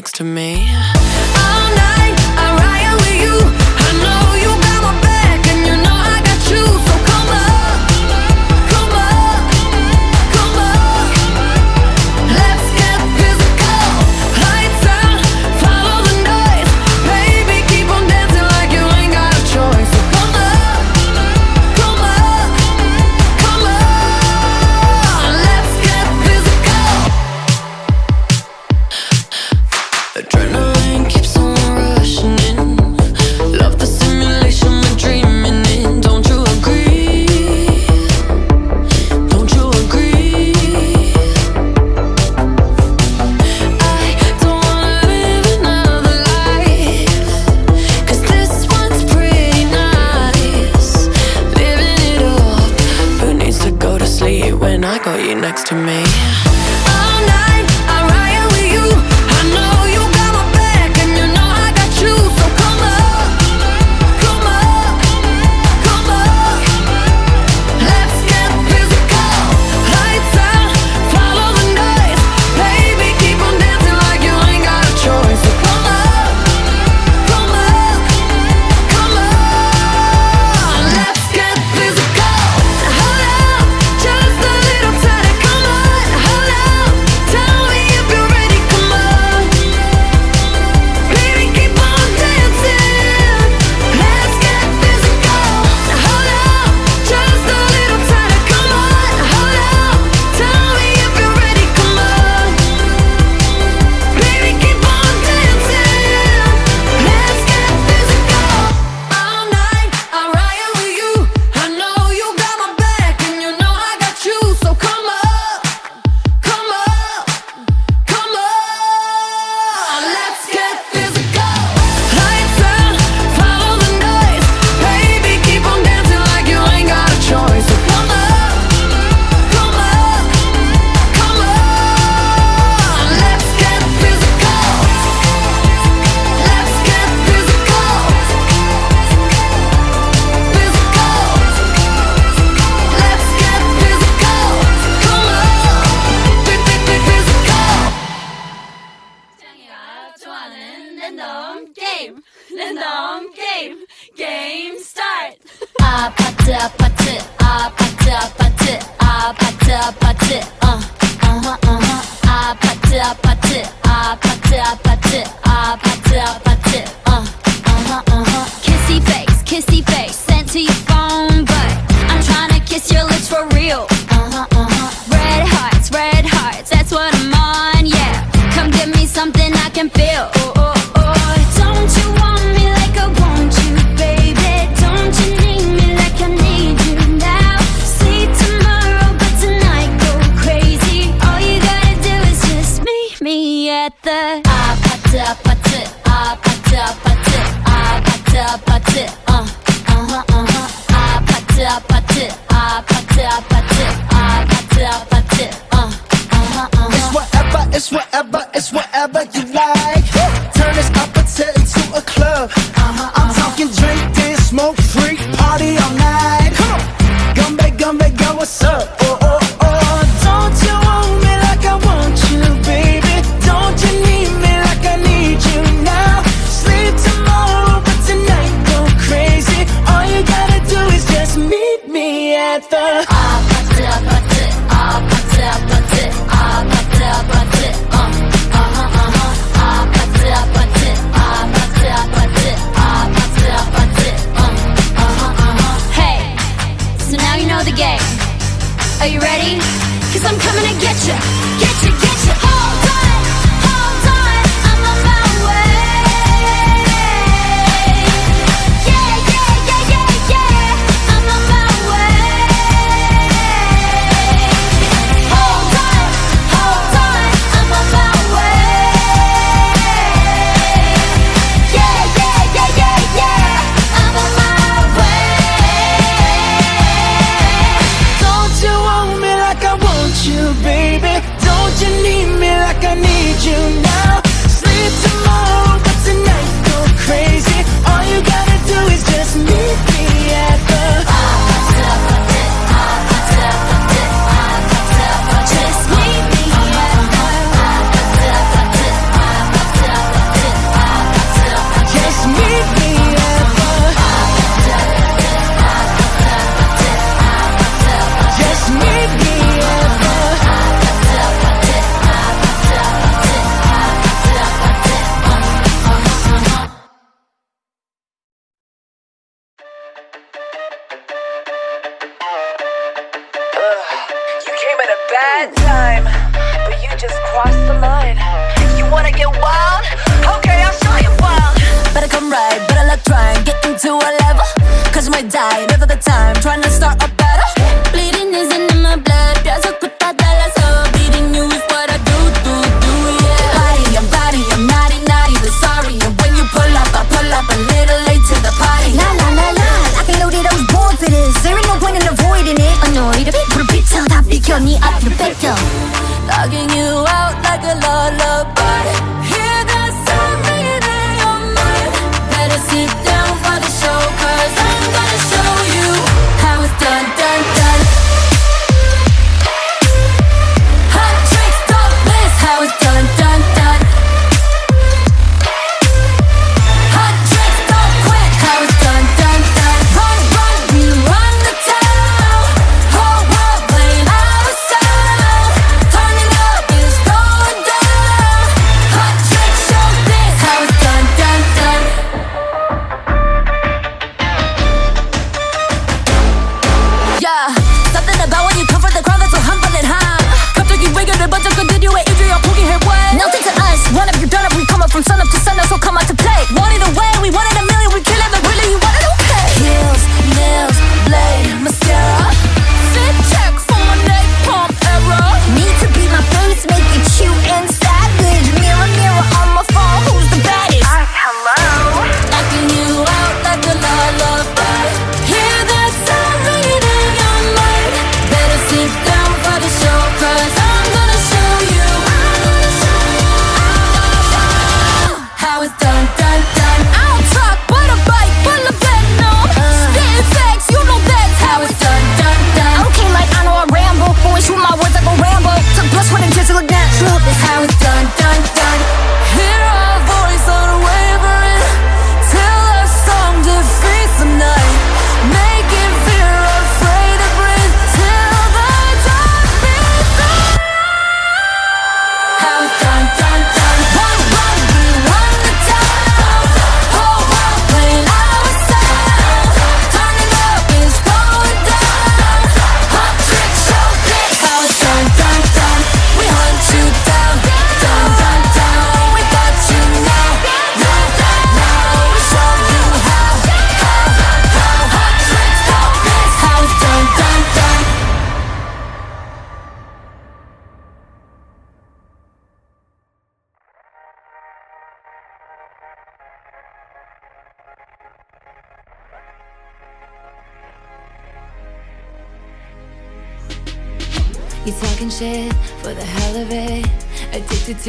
next to me?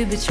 Сидыч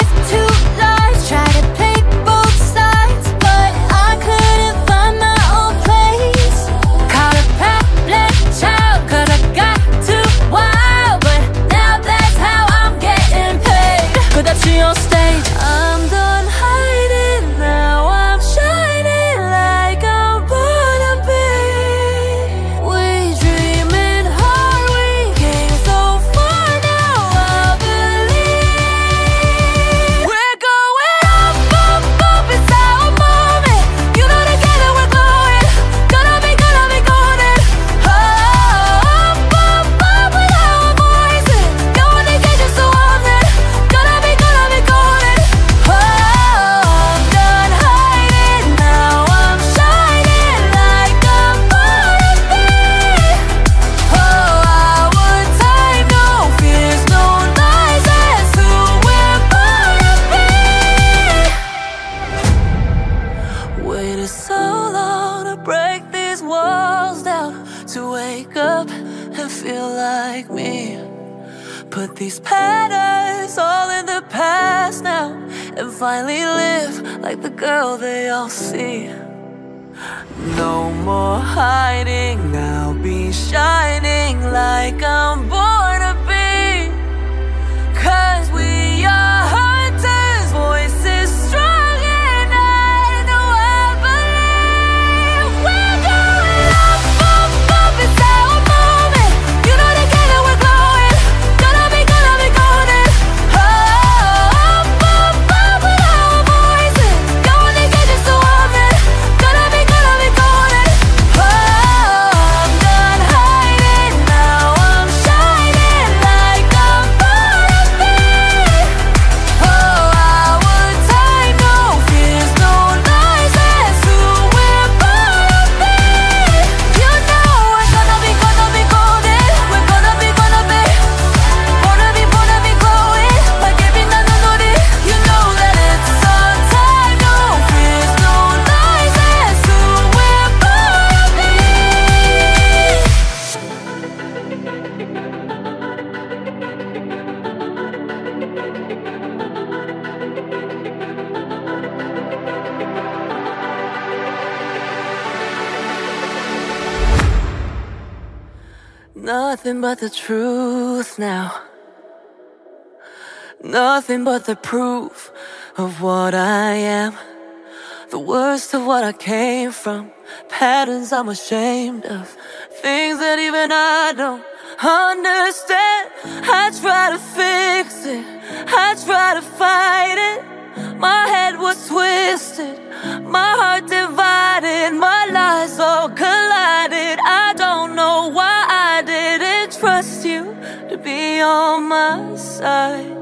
All see. No more hiding, I'll be shining the truth now. Nothing but the proof of what I am. The worst of what I came from. Patterns I'm ashamed of. Things that even I don't understand. I try to fix it. I try to fight it. My head was twisted. My heart divided. My lies all collided. I don't know why trust you to be on my side.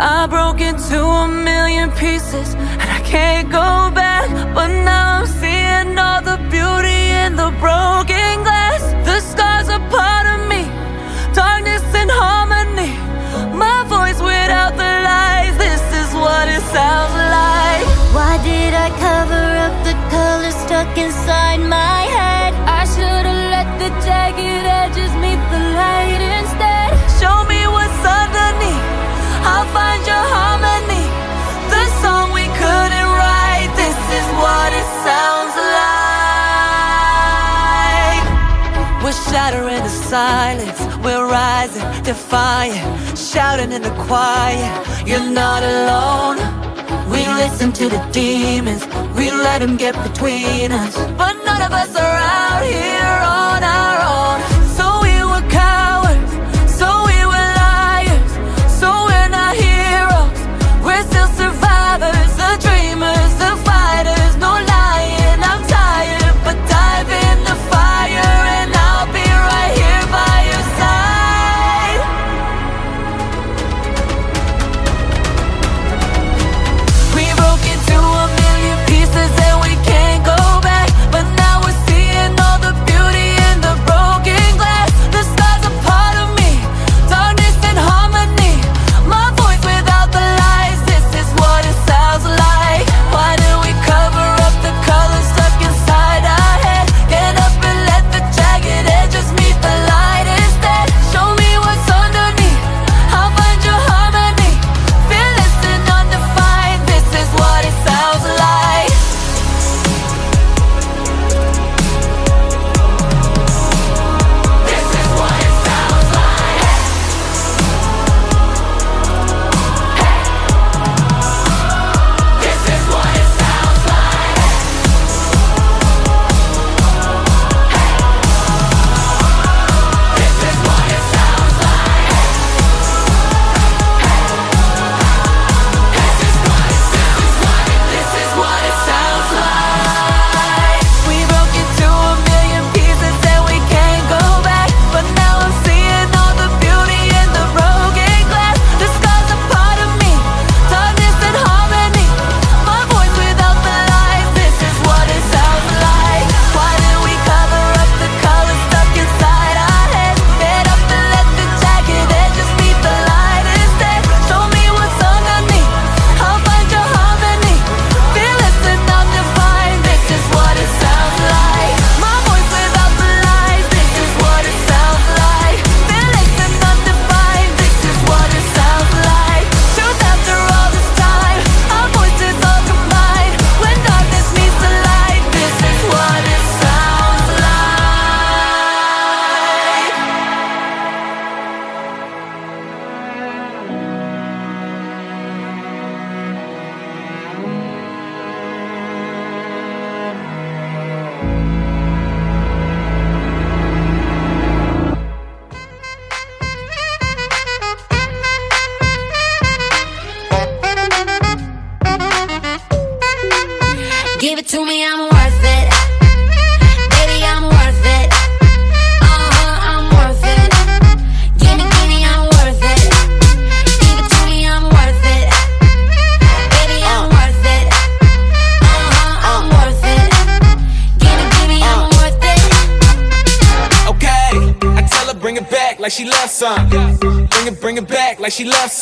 I broke into a million pieces and I can't go back. But now I'm seeing all the beauty in the broken glass. The scars are part of me, darkness and harmony. My voice without the lies. This is what it sounds like. Why did I cover the jagged edges meet the light instead. Show me what's underneath. I'll find your harmony. The song we couldn't write. This is what it sounds like. We're shattering the silence. We're rising, defiant, shouting in the quiet. You're not alone. We listen to the demons. We let them get between us. But none of us are out here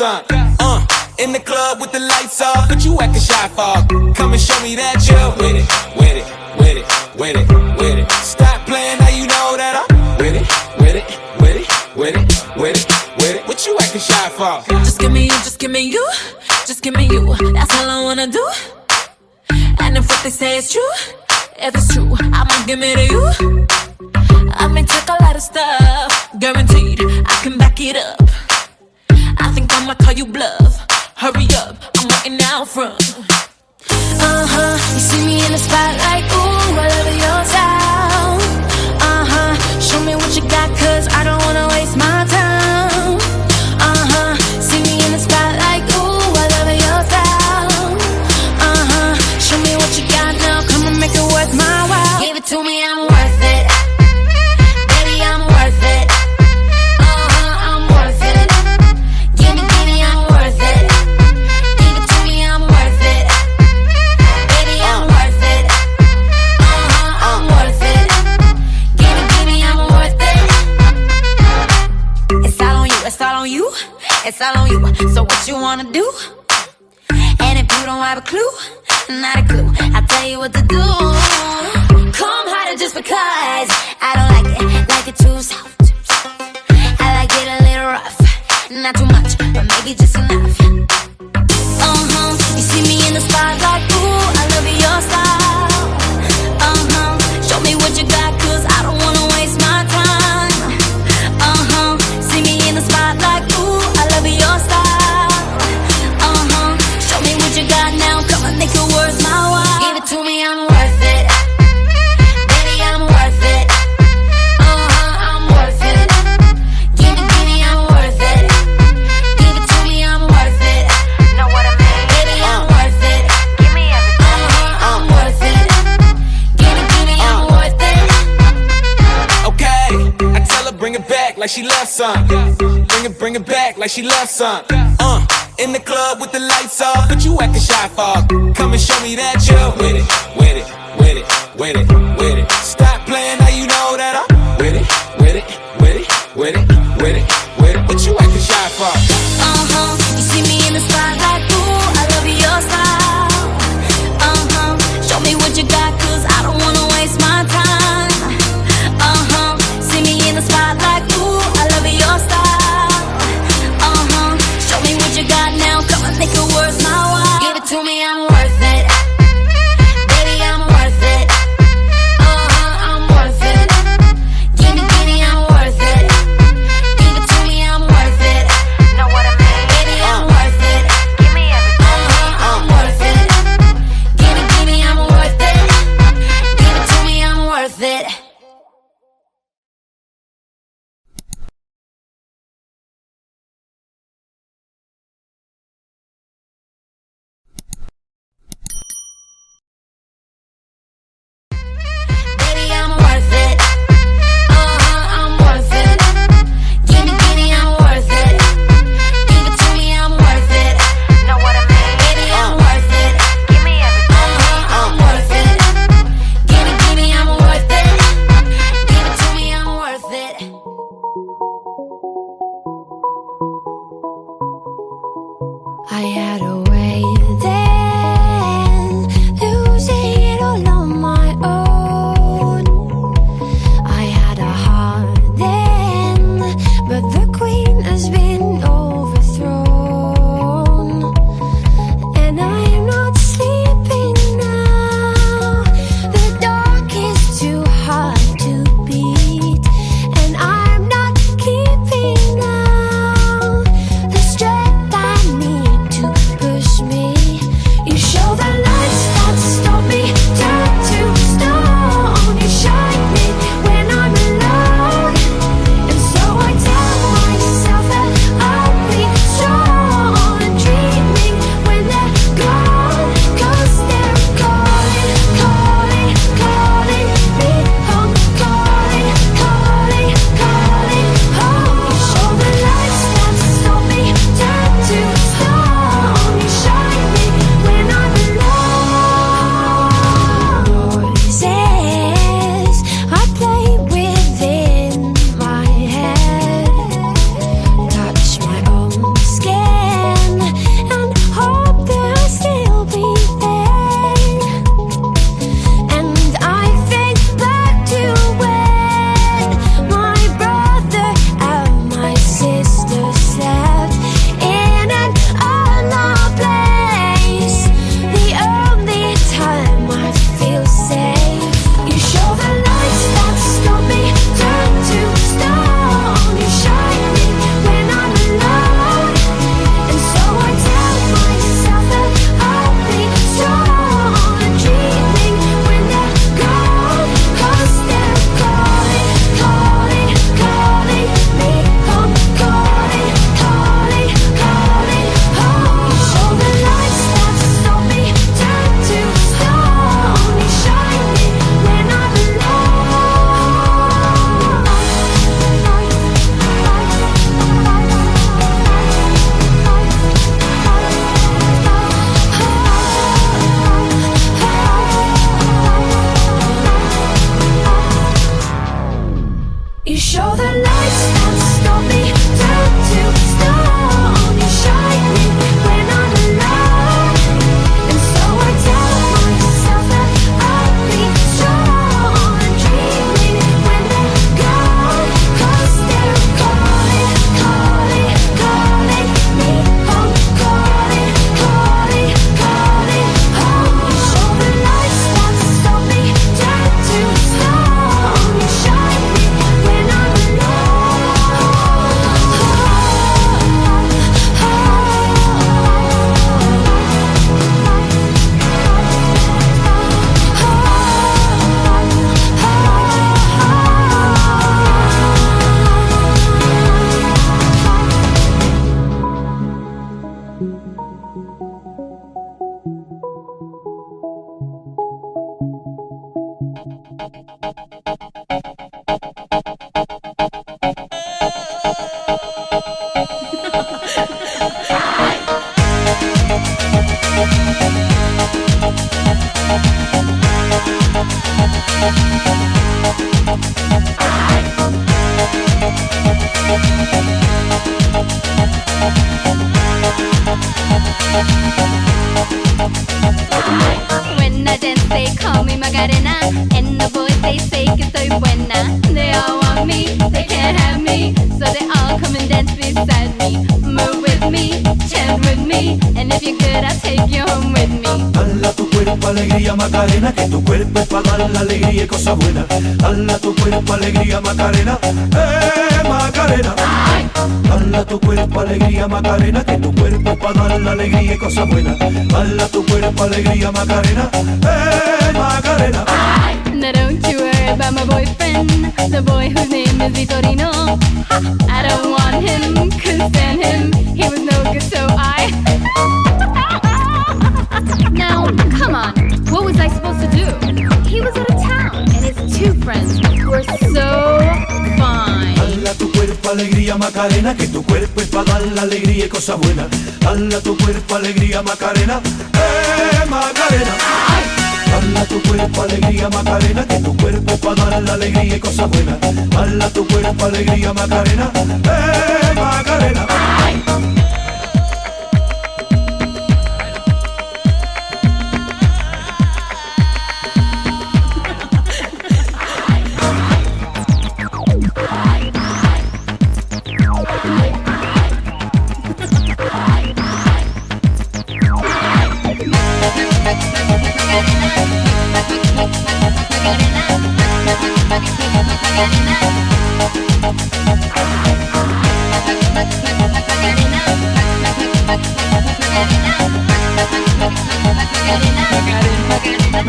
like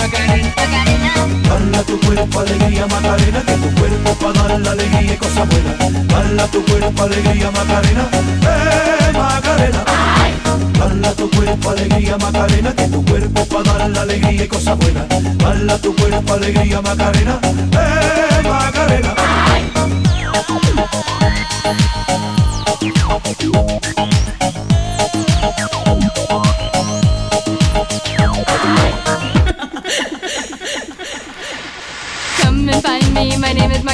Macarena. Macarena. Tu cuerpo, alegría, Macarena, que tu cuerpo para dar la alegría y cosas buenas. Bala tu cuerpo, alegría, Macarena, eh, Macarena. Bala tu cuerpo, alegría, Macarena, que tu cuerpo para dar la alegría y cosas buenas. Bala tu cuerpo, alegría, Macarena, eh, Macarena. Ay.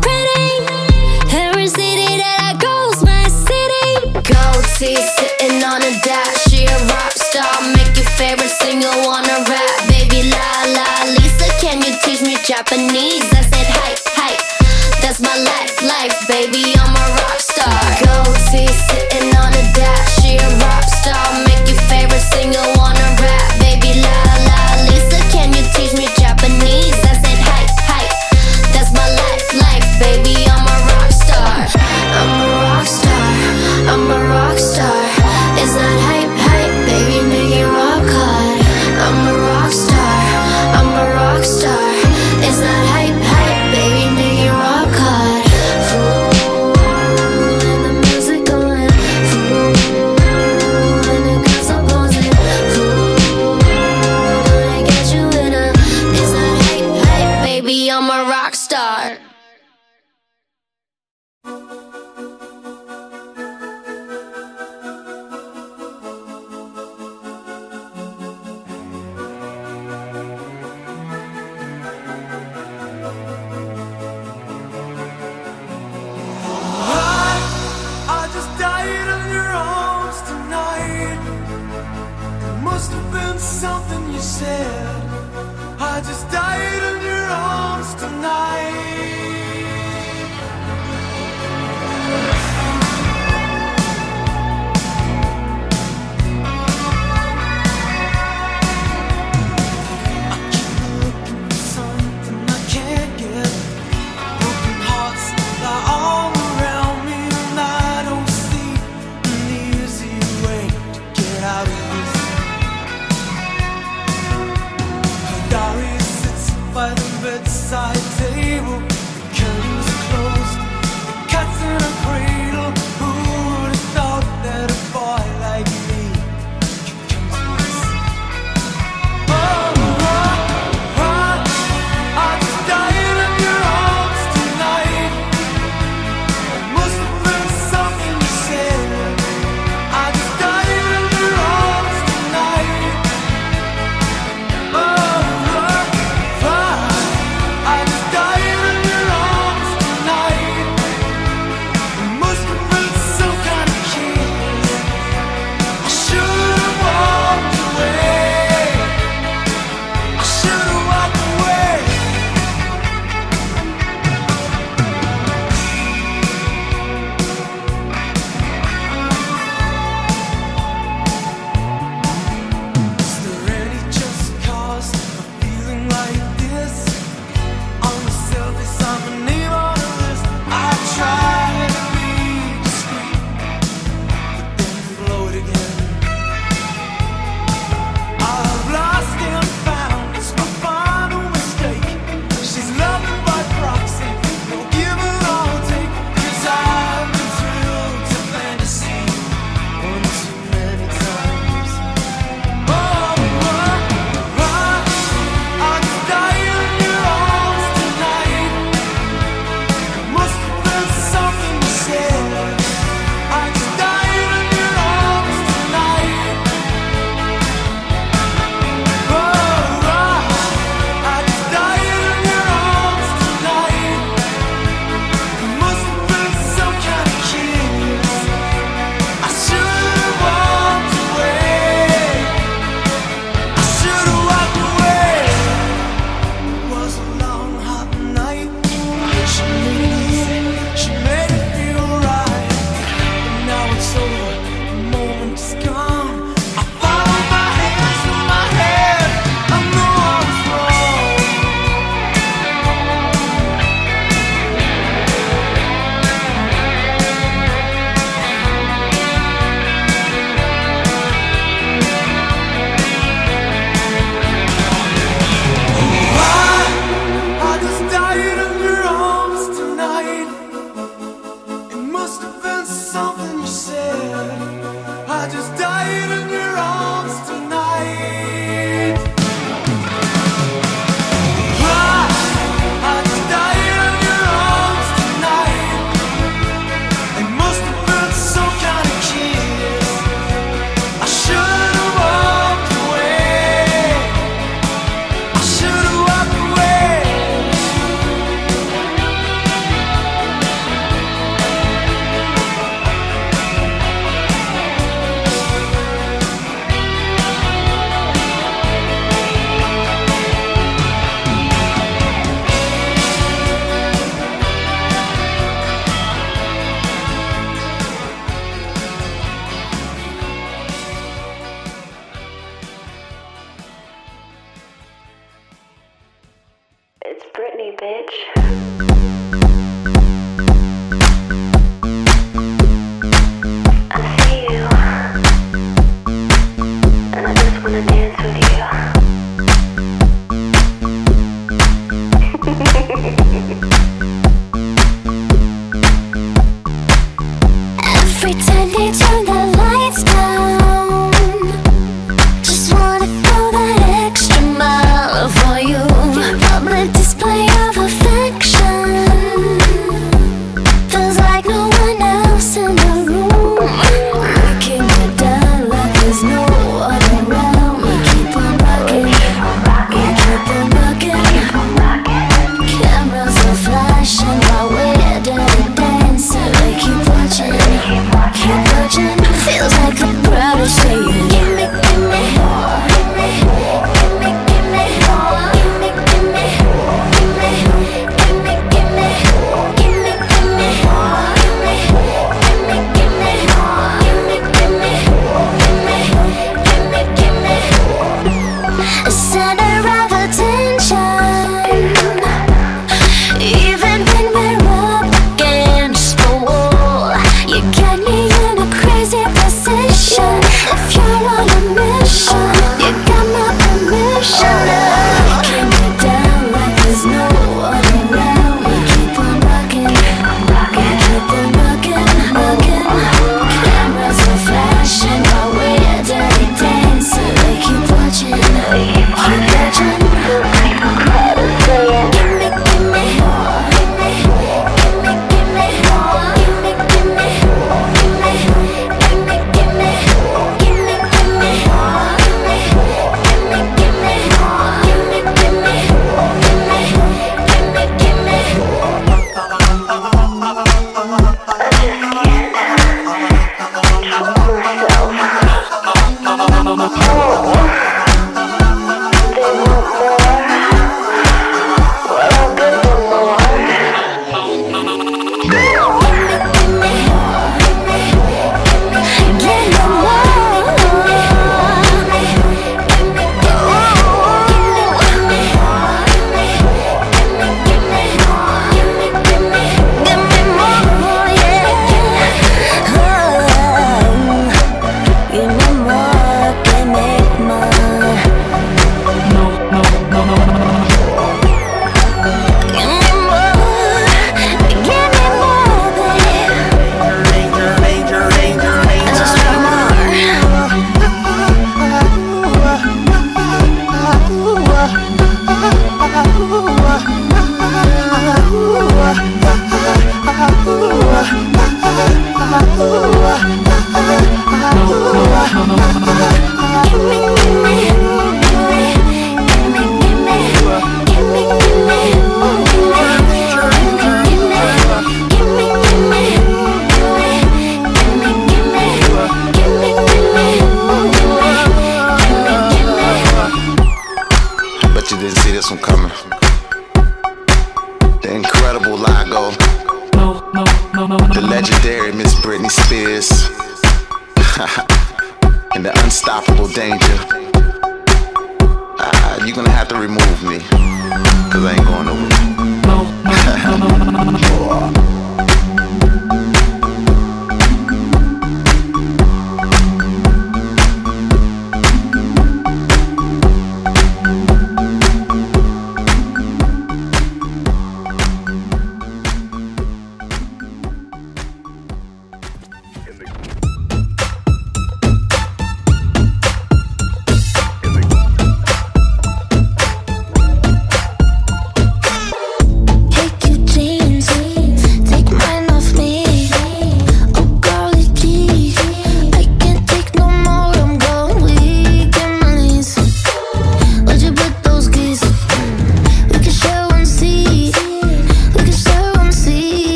pretty. City that I my city. Sitting on dash. She a rock star. Make your favorite singer wanna rap. Baby Lisa, can you teach me Japanese? I said hype, hype, That's my life, life, baby. I'm a rock star. Gold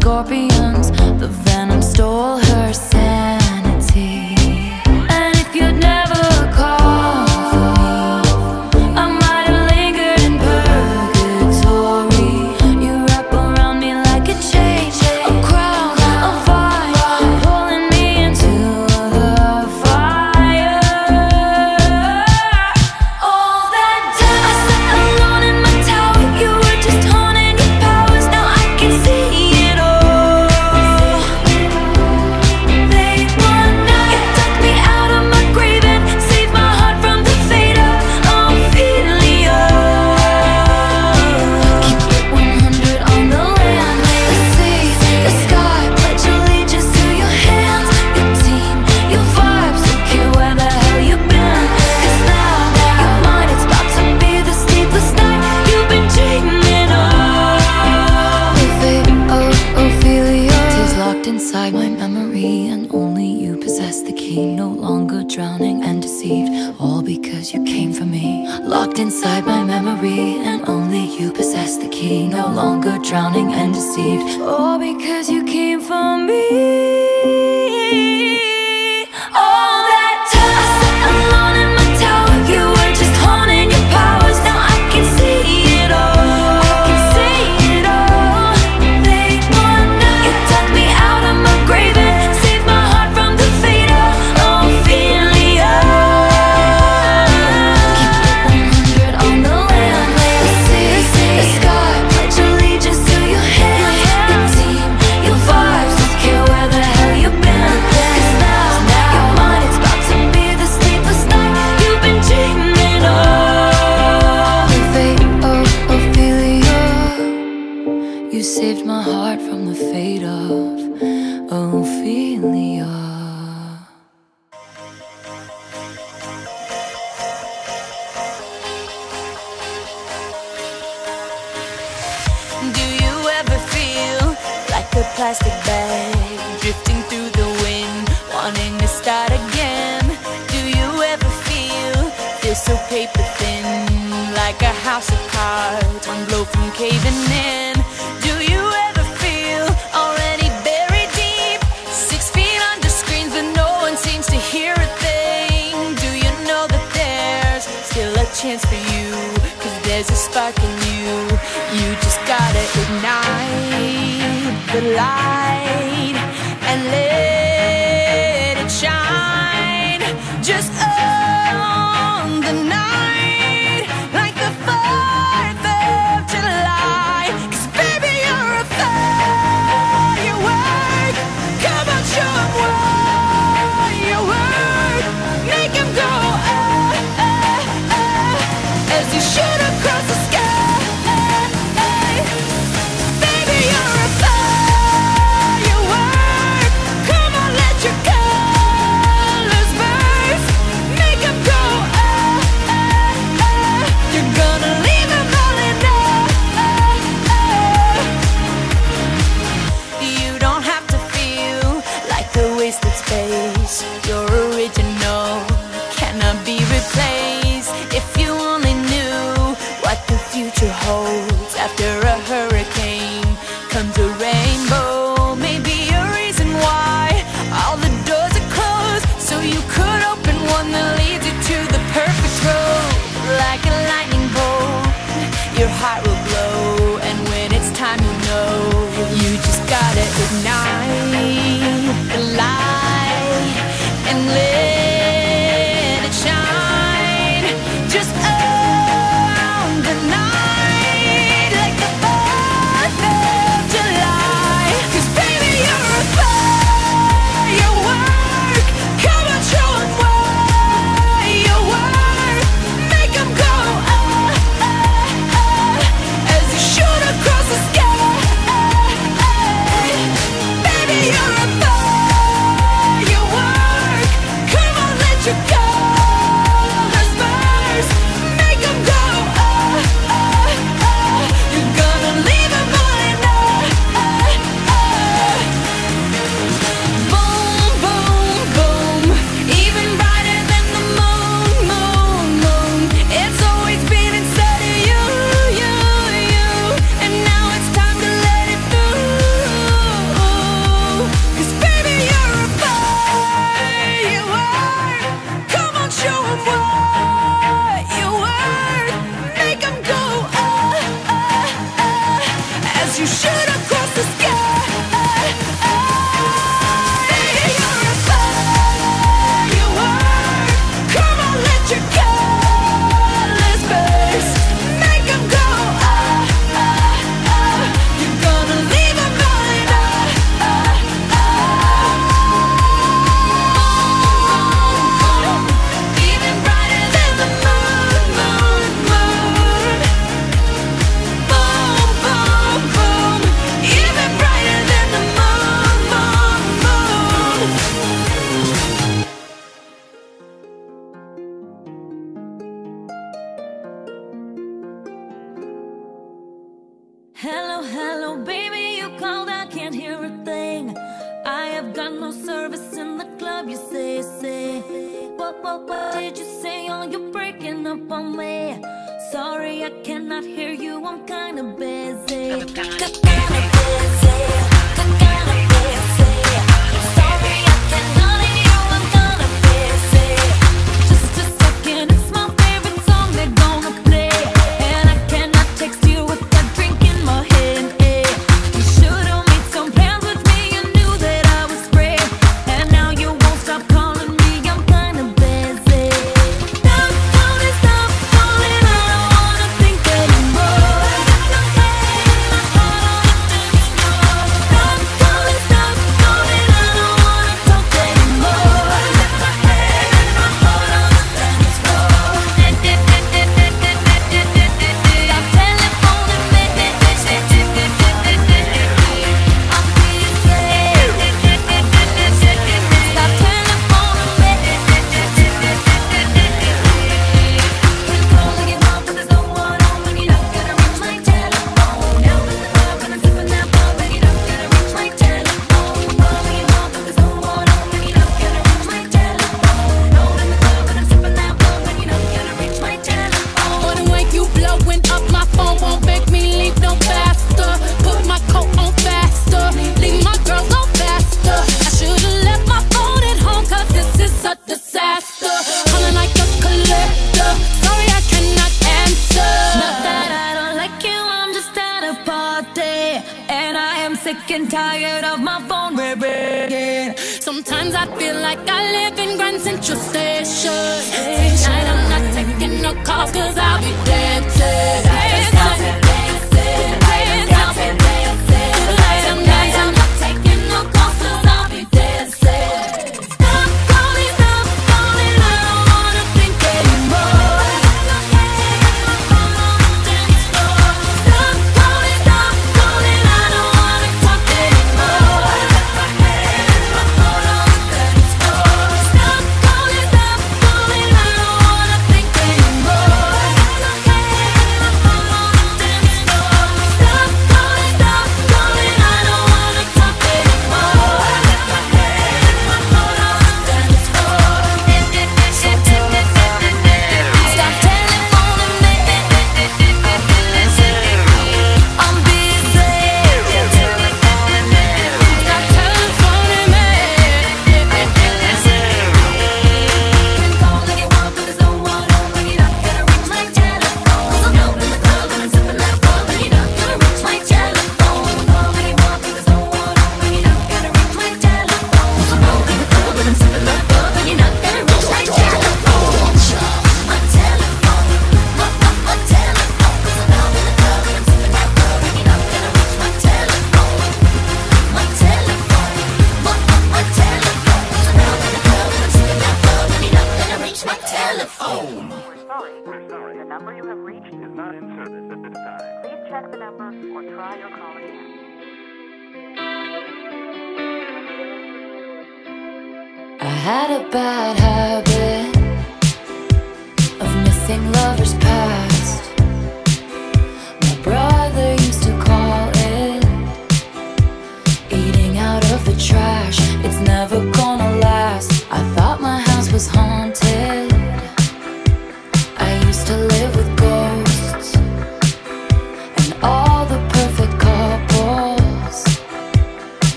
full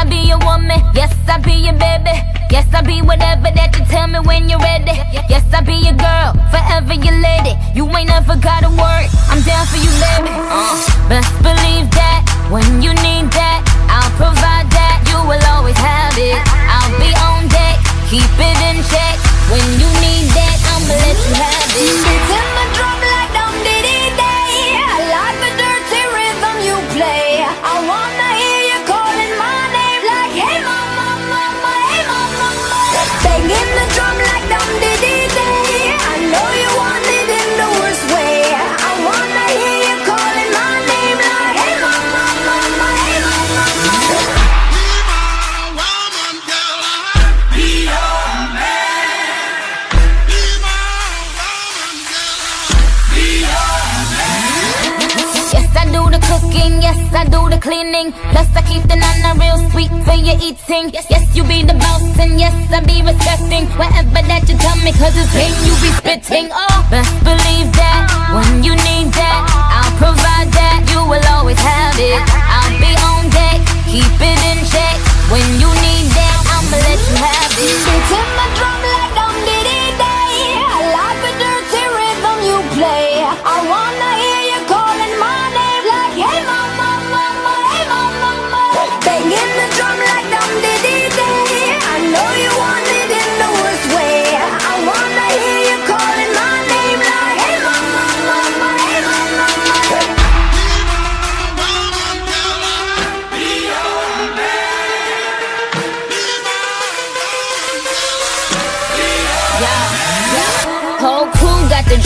I be your woman. Yes, I be your baby. Yes, I'll be whatever that you tell me when you're ready. Yes, I'll be your girl, forever your lady. You ain't never gotta worry, I'm down for you, baby. Uh, best believe that when you need that, I'll provide that. You will always have it. I'll be on deck, keep it in check. When you need that, I'ma let you have it. Cleaning. Plus, I keep the nana real sweet for your eating. Yes, you be the boss, and yes, I be respecting whatever that you tell me, cause it's game you be spitting. Oh, best believe that when you need that, I'll provide that. You will always have it. I'll be on deck, keep it in check. When you need that, I'ma let you have it. In the drum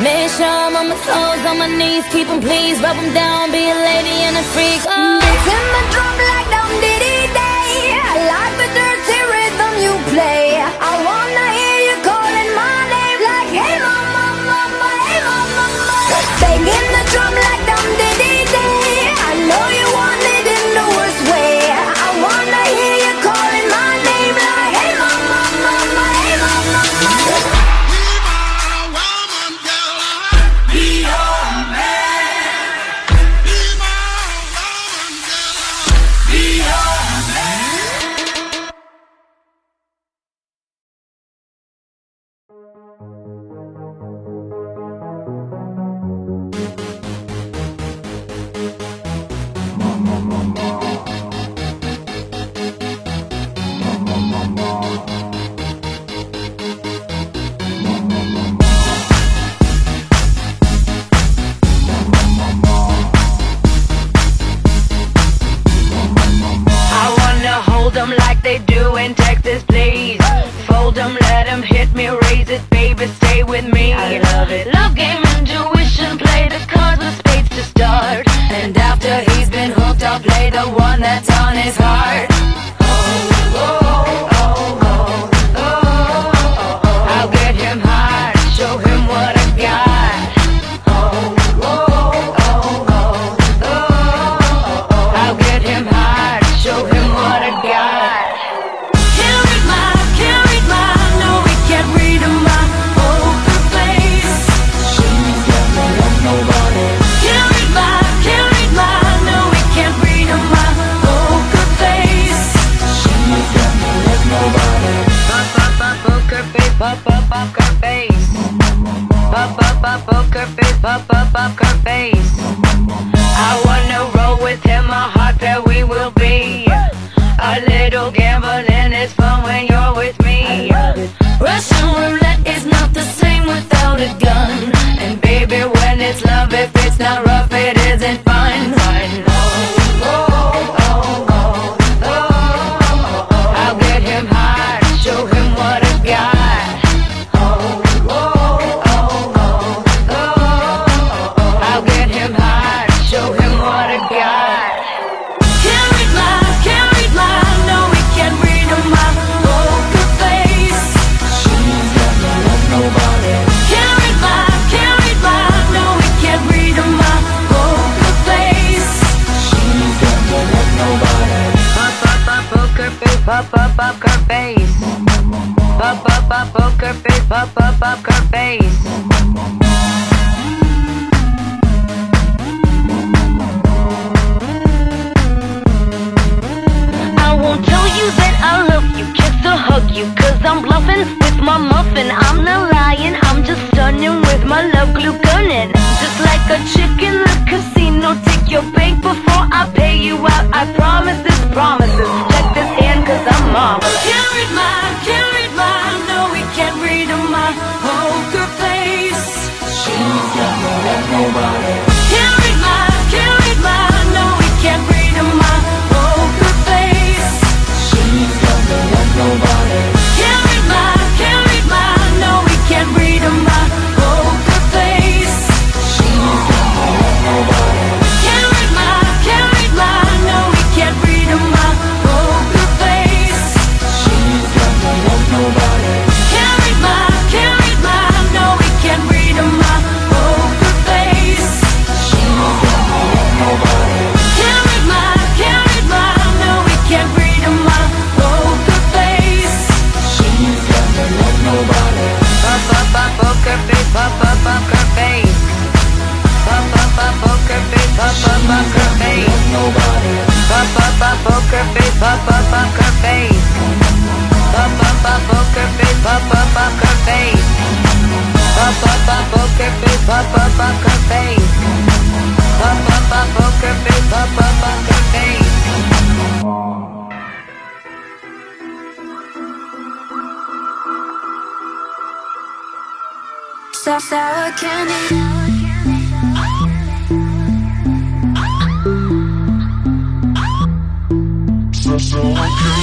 Make sure I'm on my toes, on my knees, keep him please, rub him down, be a lady and a freak. Oh. In the drum Sour, candy. I'm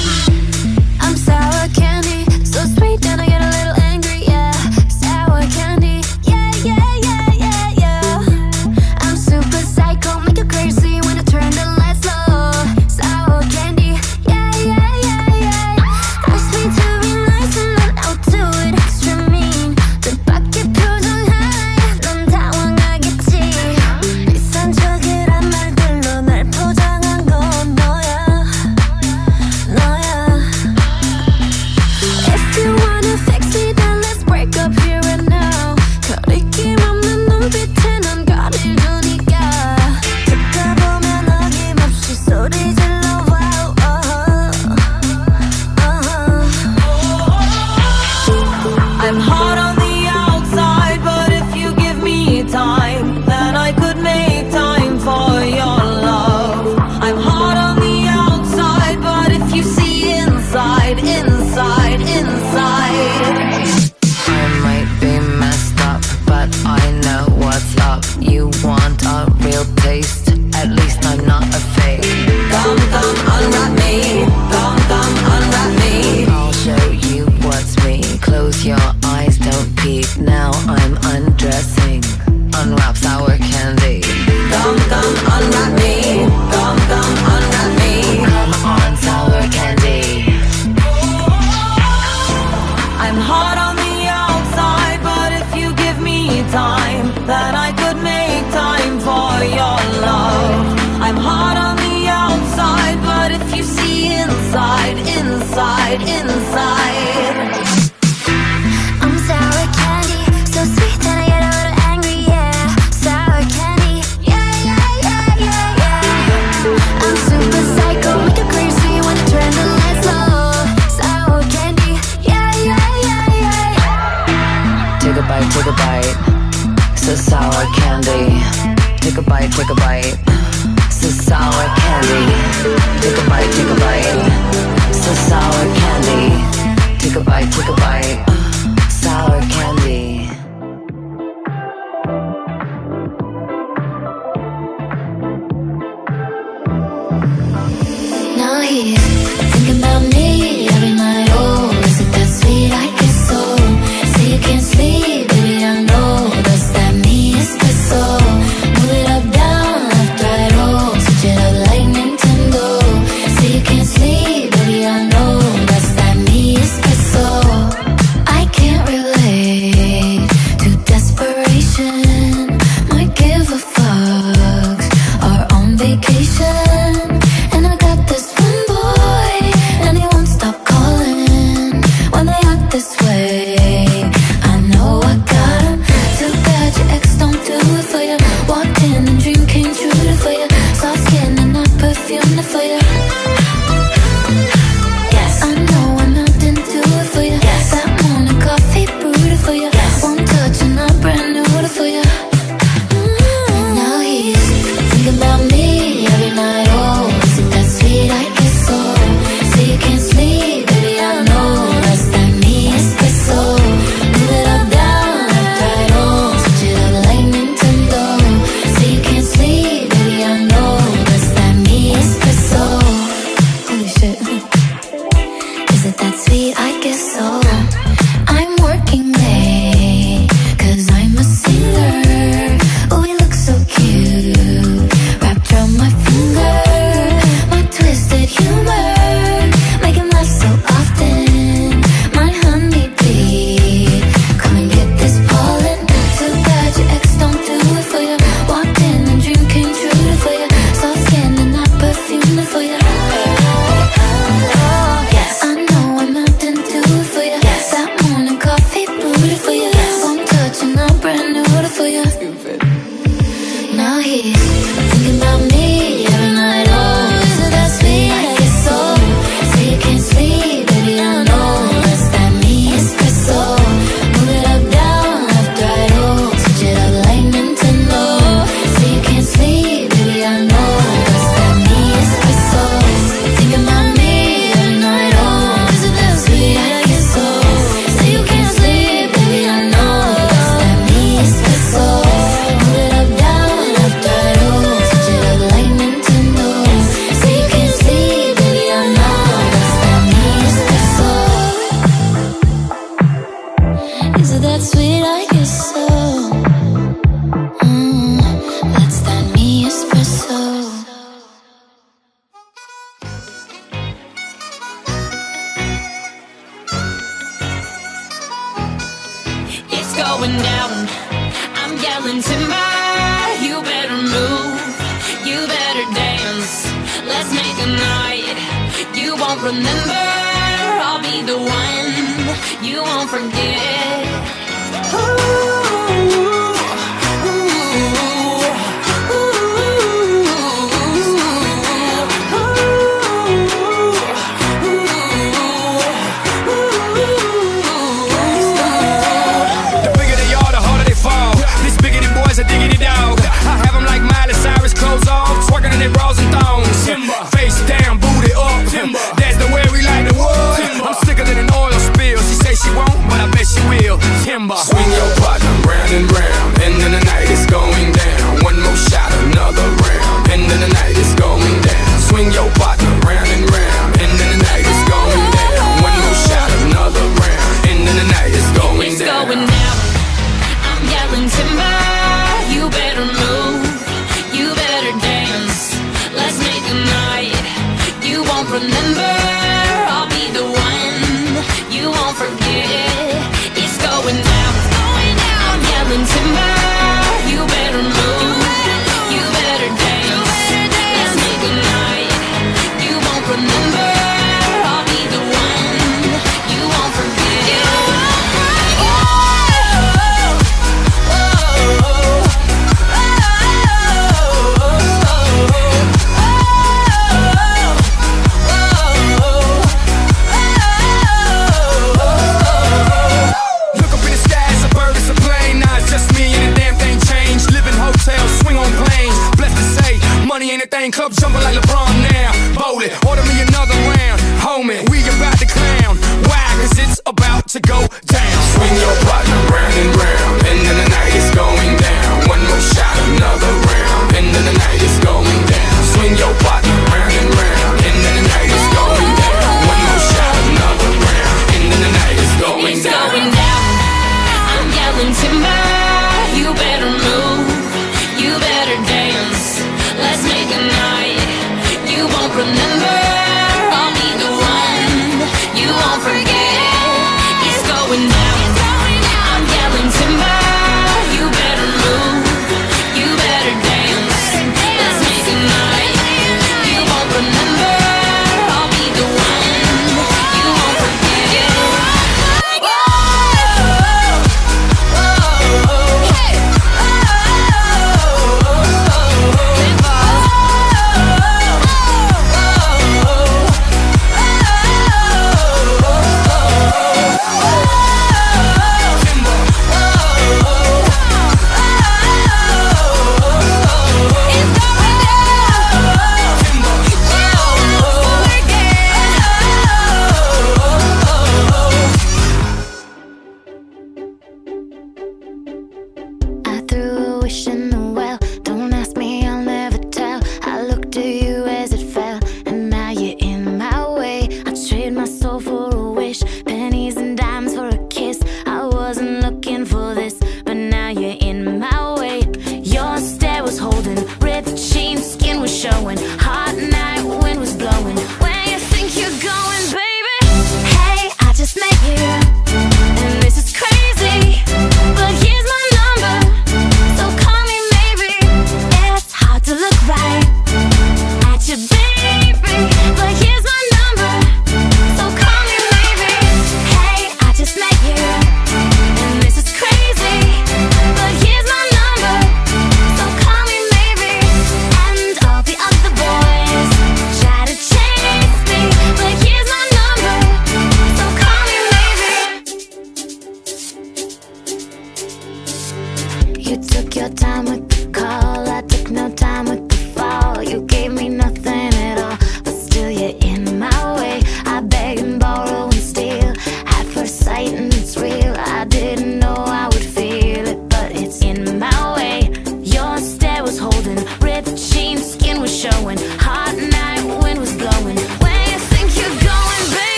Hot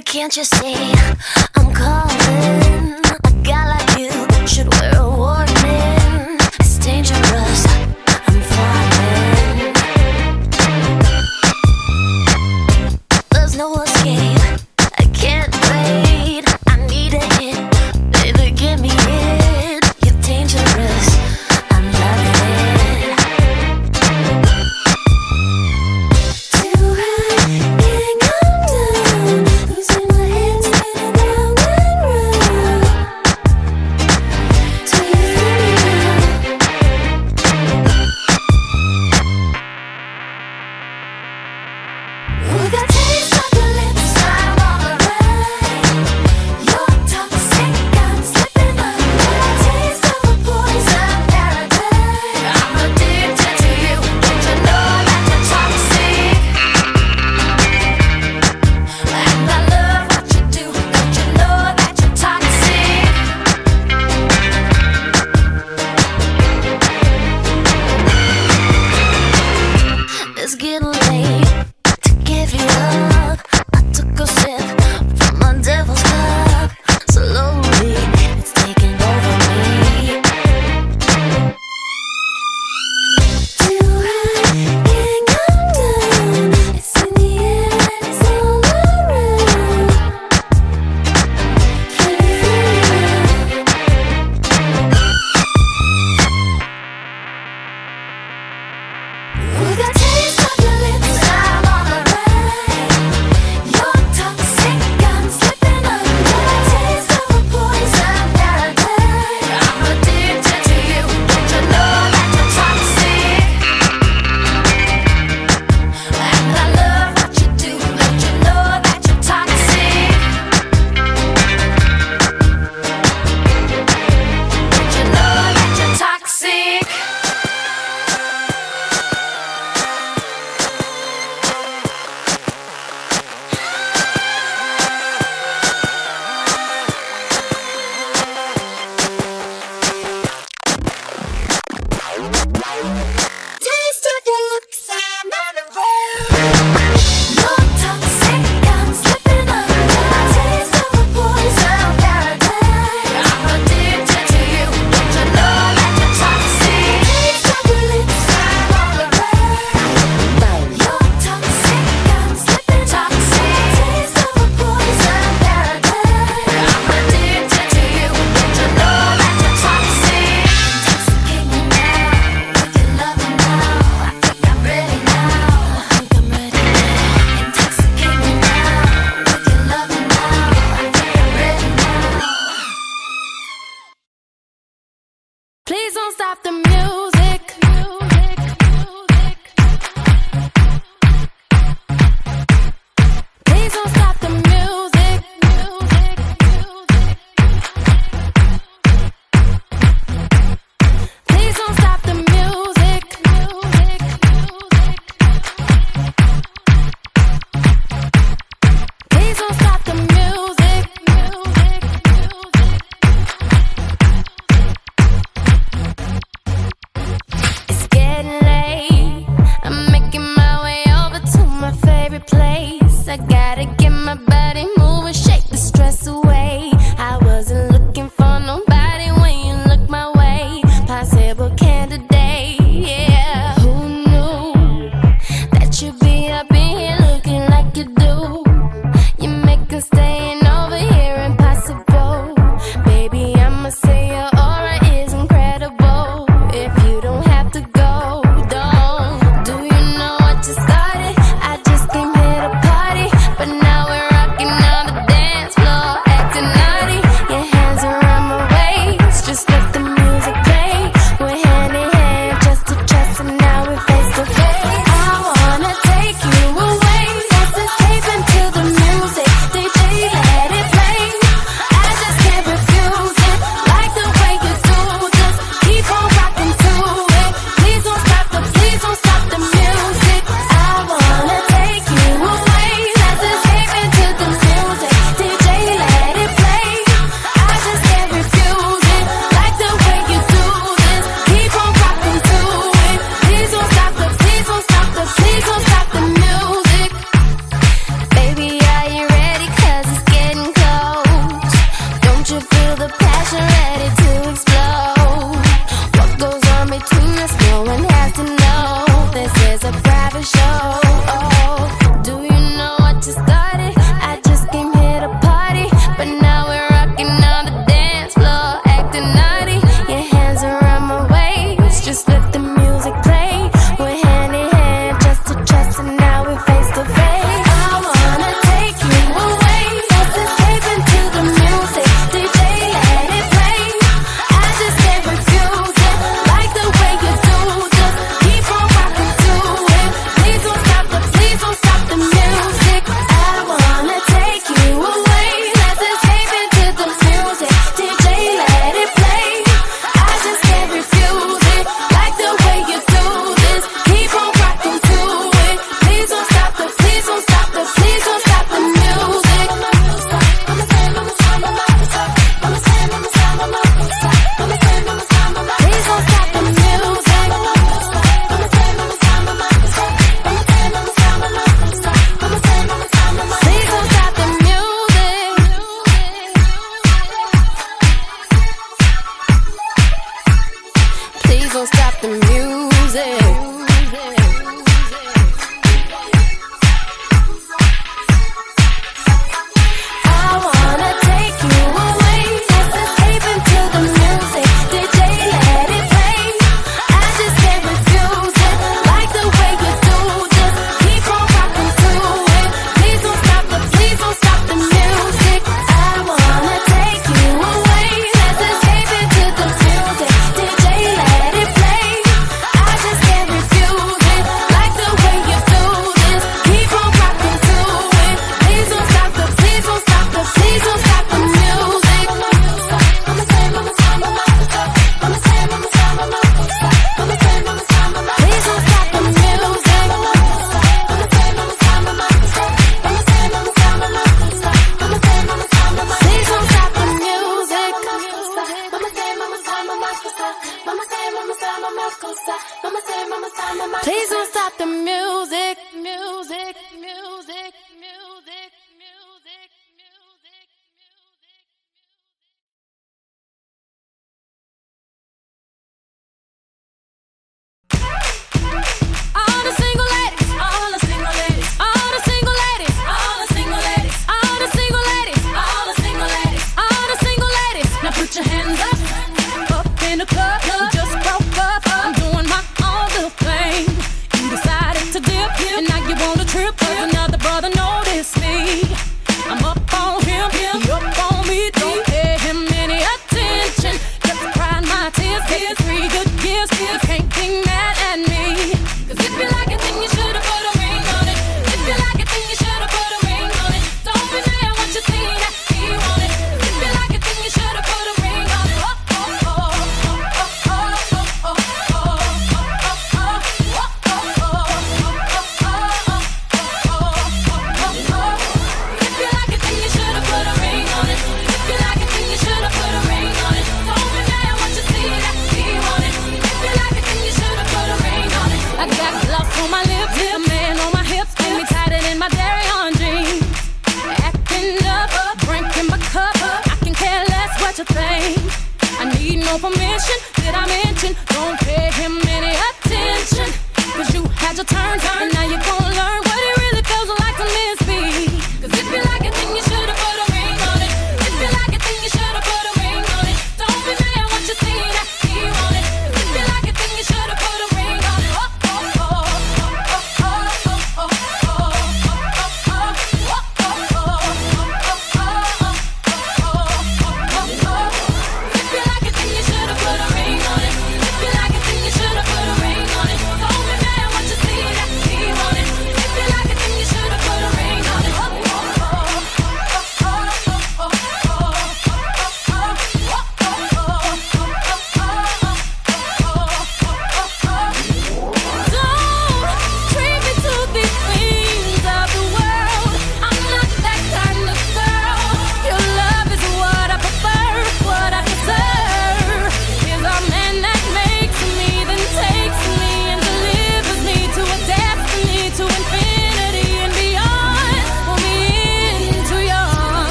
can't you see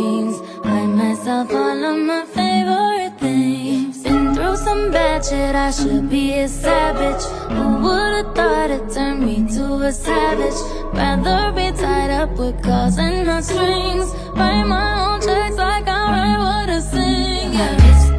things I mess up all of my favorite things. Been through some bad shit, I should be a savage. Who would've thought it turned me to a savage? Rather be tied up with calls and not strings Write my own checks like I write what I sing yeah.